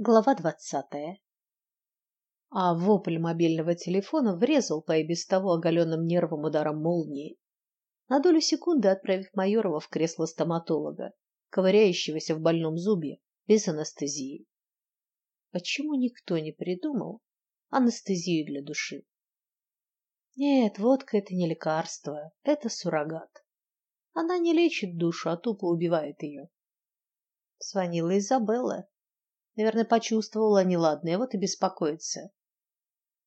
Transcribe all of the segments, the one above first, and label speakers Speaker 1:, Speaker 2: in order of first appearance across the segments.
Speaker 1: Глава двадцатая. А вопль мобильного телефона врезал по и без того оголенным нервам ударом молнии, на долю секунды отправив Майорова в кресло стоматолога, ковыряющегося в больном зубе без анестезии. Почему никто не придумал анестезию для души? Нет, водка это не лекарство, это суррогат. Она не лечит душу, а тупо убивает ее. Звонила Изабелла. Наверное, почувствовала неладное, вот и беспокоится.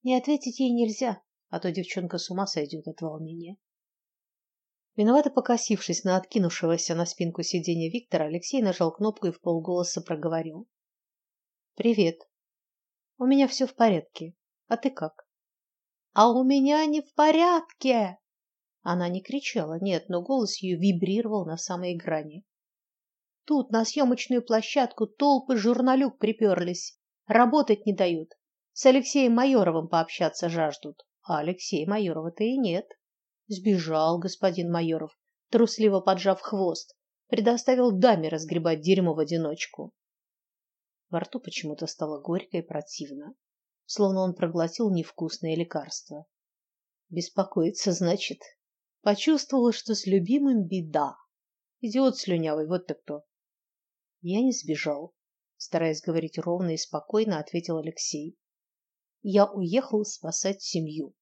Speaker 1: Не ответить ей нельзя, а то девчонка с ума сойдет от волнения. Виновато покосившись на откинувшегося на спинку сиденья Виктора, Алексей нажал кнопку и вполголоса проговорил: "Привет. У меня все в порядке. А ты как?" "А у меня не в порядке". Она не кричала, нет, но голос ее вибрировал на самой грани. Тут на съемочную площадку толпы журналюк приперлись, работать не дают. С Алексеем Майоровым пообщаться жаждут, а Алексея Майорова-то и нет. Сбежал господин Майоров, трусливо поджав хвост, предоставил даме разгребать дерьмо в одиночку. Во рту почему-то стало горько и противно, словно он проглотил невкусное лекарство. Беспокоиться, значит, почувствовала, что с любимым беда. Идиот слюнявый, вот ты кто. Я не сбежал, стараясь говорить ровно и спокойно, ответил Алексей. Я уехал спасать семью.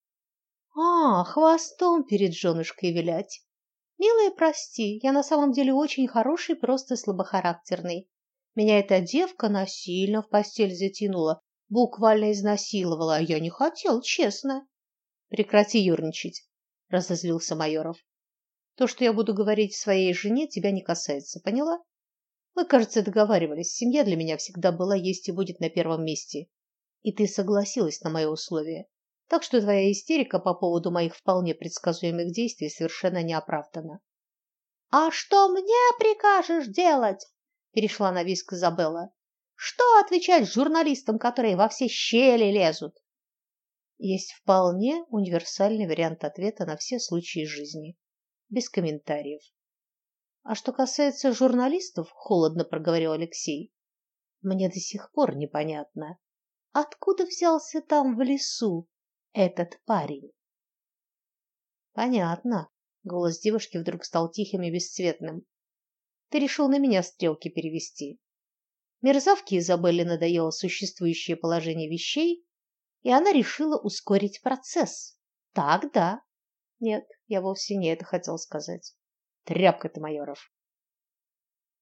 Speaker 1: А, хвостом перед женушкой вилять. Милая, прости, я на самом деле очень хороший, просто слабохарактерный. Меня эта девка насильно в постель затянула, буквально изнасиловала, а я не хотел, честно. Прекрати юрничать, разозлился Майоров. То, что я буду говорить своей жене, тебя не касается, поняла? Мы, кажется, договаривались. Семья для меня всегда была, есть и будет на первом месте. И ты согласилась на мои условия. Так что твоя истерика по поводу моих вполне предсказуемых действий совершенно не оправдана. А что мне прикажешь делать? перешла на виск Изабелла. Что отвечать журналистам, которые во все щели лезут? Есть вполне универсальный вариант ответа на все случаи жизни, без комментариев. А что касается журналистов, холодно проговорил Алексей. Мне до сих пор непонятно, откуда взялся там в лесу этот парень. Понятно. Голос девушки вдруг стал тихим и бесцветным. Ты решил на меня стрелки перевести. Мерзавке Изабелле надоело существующее положение вещей, и она решила ускорить процесс. Так, да. Нет, я вовсе не это хотел сказать. Тряпка ты, Майоров.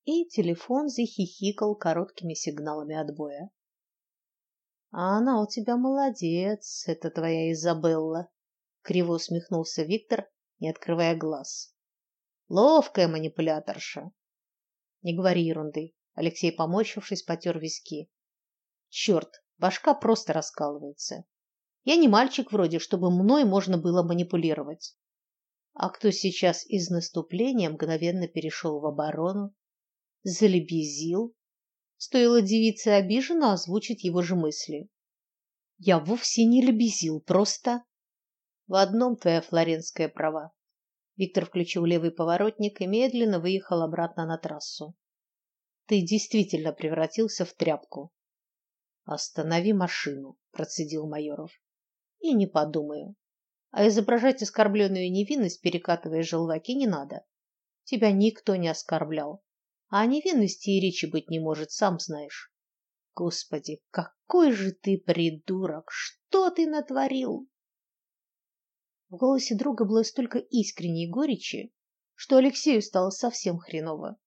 Speaker 1: И телефон захихикал короткими сигналами отбоя. А она у тебя молодец, это твоя Изабелла, криво усмехнулся Виктор, не открывая глаз. Ловкая манипуляторша. Не говори ерунды. Алексей, поморщившись, потер виски. Черт, башка просто раскалывается. Я не мальчик вроде, чтобы мной можно было манипулировать а кто сейчас из наступления мгновенно перешел в оборону, залебезил. Стоило девице обиженно озвучить его же мысли. Я вовсе не лебезил, просто в одном твоя флоренская права. Виктор включил левый поворотник и медленно выехал обратно на трассу. Ты действительно превратился в тряпку. Останови машину, процедил Майоров. И не подумаю. А изображать оскорбленную невинность, перекатывая желваки, не надо. Тебя никто не оскорблял. А о невинности и речи быть не может, сам знаешь. Господи, какой же ты придурок! Что ты натворил? В голосе друга было столько искренней горечи, что Алексею стало совсем хреново.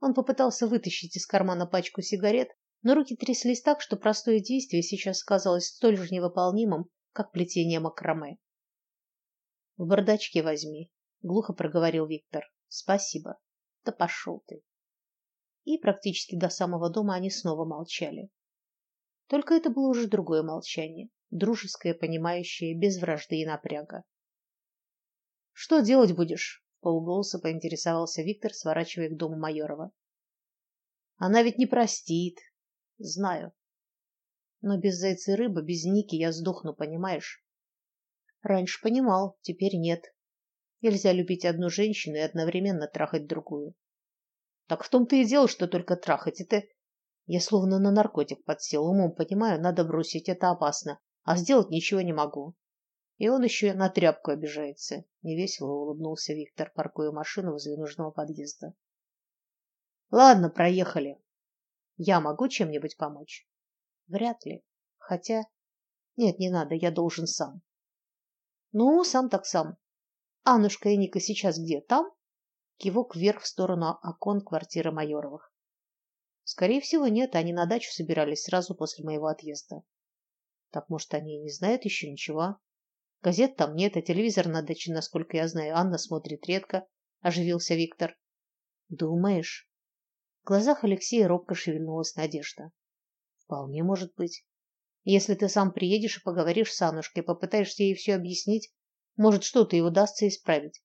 Speaker 1: Он попытался вытащить из кармана пачку сигарет, но руки тряслись так, что простое действие сейчас казалось столь же невыполнимым, как плетение макраме. В бардачке возьми, глухо проговорил Виктор. Спасибо. Да пошел ты. И практически до самого дома они снова молчали. Только это было уже другое молчание, дружеское, понимающее, без вражды и напряга. Что делать будешь? полголоса поинтересовался Виктор, сворачивая к дому Майорова. Она ведь не простит. Знаю. Но без зайца рыбы, без Ники я сдохну, понимаешь? Раньше понимал, теперь нет. Нельзя любить одну женщину и одновременно трахать другую. Так в том-то и дело, что только трахать это Я словно на наркотик подсел, умом понимаю, надо бросить, это опасно, а сделать ничего не могу. И он еще на тряпку обижается. Невесело улыбнулся Виктор, паркуя машину возле нужного подъезда. Ладно, проехали. Я могу чем-нибудь помочь? Вряд ли. Хотя... Нет, не надо, я должен сам. Ну, сам так сам. Аннушка и Ника сейчас где? Там? Кивок вверх в сторону окон квартиры Майоровых. Скорее всего, нет, они на дачу собирались сразу после моего отъезда. Так, может, они и не знают еще ничего? Газет там нет, а телевизор на даче, насколько я знаю, Анна смотрит редко, оживился Виктор. Думаешь? В глазах Алексея робко шевельнулась надежда. Вполне может быть. Если ты сам приедешь и поговоришь с Аннушкой, попытаешься ей все объяснить, может, что-то и удастся исправить.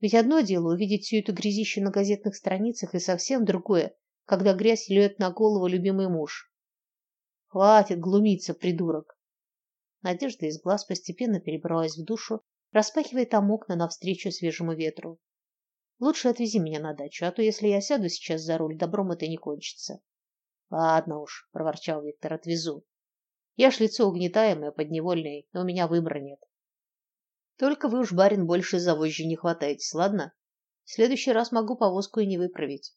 Speaker 1: Ведь одно дело увидеть всю эту грязищу на газетных страницах, и совсем другое, когда грязь льет на голову любимый муж. Хватит глумиться, придурок. Надежда из глаз постепенно перебралась в душу, распахивая там окна навстречу свежему ветру. Лучше отвези меня на дачу, а то если я сяду сейчас за руль, добром это не кончится. Ладно уж, проворчал Виктор, отвезу. Я ж лицо угнетаемое, подневольное, но у меня выбора нет. Только вы уж, барин, больше за вожжи не хватаетесь, ладно? В следующий раз могу повозку и не выправить.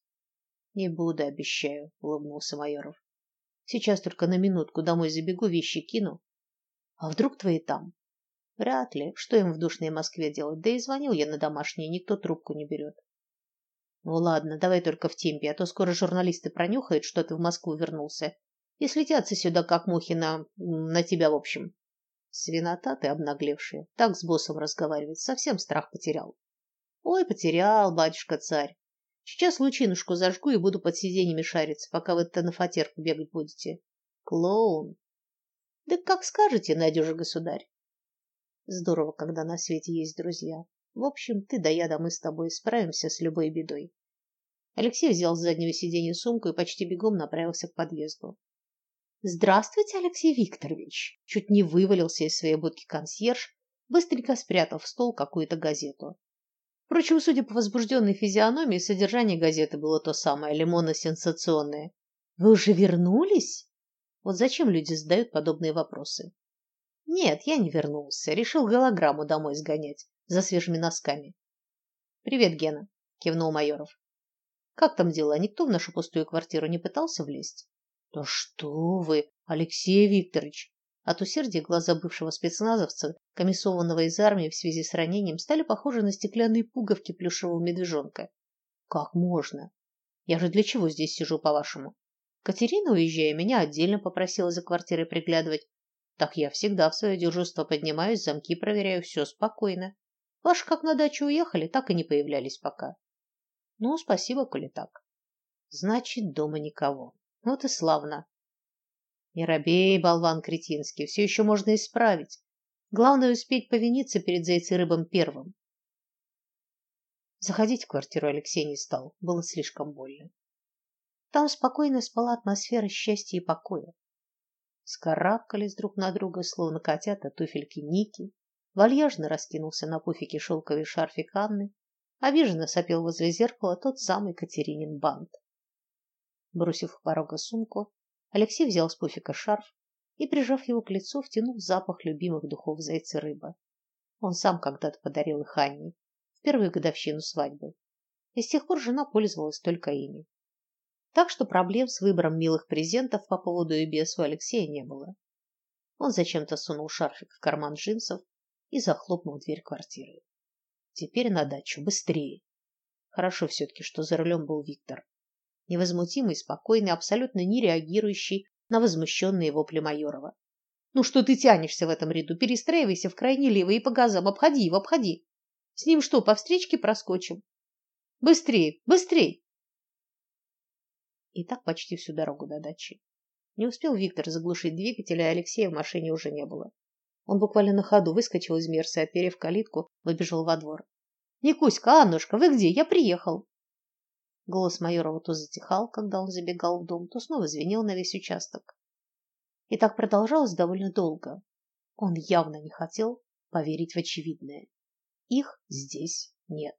Speaker 1: Не буду, обещаю, улыбнулся Майоров. Сейчас только на минутку домой забегу, вещи кину. А вдруг твои там? Вряд ли. Что им в душной Москве делать? Да и звонил я на домашний, никто трубку не берет. Ну ладно, давай только в темпе, а то скоро журналисты пронюхают, что ты в Москву вернулся, и слетятся сюда, как мухи на... на тебя, в общем. Свинота ты обнаглевшая. Так с боссом разговаривать. Совсем страх потерял. Ой, потерял, батюшка-царь. Сейчас лучинушку зажгу и буду под сиденьями шариться, пока вы-то на фатерку бегать будете. Клоун. Да как скажете, надежа государь. Здорово, когда на свете есть друзья. В общем, ты да я, да мы с тобой справимся с любой бедой. Алексей взял с заднего сиденья сумку и почти бегом направился к подъезду. Здравствуйте, Алексей Викторович. Чуть не вывалился из своей будки консьерж, быстренько спрятав в стол какую-то газету. Впрочем, судя по возбужденной физиономии, содержание газеты было то самое лимонно-сенсационное. Вы уже вернулись? Вот зачем люди задают подобные вопросы? Нет, я не вернулся. Решил голограмму домой сгонять за свежими носками. Привет, Гена, кивнул Майоров. Как там дела? Никто в нашу пустую квартиру не пытался влезть? Да что вы, Алексей Викторович! От усердия глаза бывшего спецназовца, комиссованного из армии в связи с ранением, стали похожи на стеклянные пуговки плюшевого медвежонка. Как можно? Я же для чего здесь сижу, по-вашему? Катерина, уезжая, меня отдельно попросила за квартирой приглядывать. Так я всегда в свое дежурство поднимаюсь, замки проверяю, все спокойно. Ваши как на дачу уехали, так и не появлялись пока. Ну, спасибо, коли так. Значит, дома никого. Вот и славно. Не робей, болван кретинский, все еще можно исправить. Главное успеть повиниться перед зайцерыбом первым. Заходить в квартиру Алексей не стал, было слишком больно. Там спокойно спала атмосфера счастья и покоя. Скарабкались друг на друга, словно котята, туфельки Ники. Вальяжно раскинулся на пуфике шелковый шарфик Анны. Обиженно сопел возле зеркала тот самый Катеринин бант. Бросив у порога сумку, Алексей взял с пуфика шарф и, прижав его к лицу, втянул запах любимых духов зайца рыба. Он сам когда-то подарил их Анне в первую годовщину свадьбы, и с тех пор жена пользовалась только ими. Так что проблем с выбором милых презентов по поводу и без у Алексея не было. Он зачем-то сунул шарфик в карман джинсов и захлопнул дверь квартиры. Теперь на дачу, быстрее. Хорошо все-таки, что за рулем был Виктор невозмутимый, спокойный, абсолютно не реагирующий на возмущенные вопли Майорова. Ну что ты тянешься в этом ряду? Перестраивайся в крайне левый и по газам, обходи его, обходи. С ним что, по встречке проскочим? Быстрее, быстрее! И так почти всю дорогу до дачи. Не успел Виктор заглушить двигатель, а Алексея в машине уже не было. Он буквально на ходу выскочил из Мерса и, оперев калитку, выбежал во двор. «Никуська, Аннушка, вы где? Я приехал!» Голос Майорова то затихал, когда он забегал в дом, то снова звенел на весь участок. И так продолжалось довольно долго. Он явно не хотел поверить в очевидное. Их здесь нет.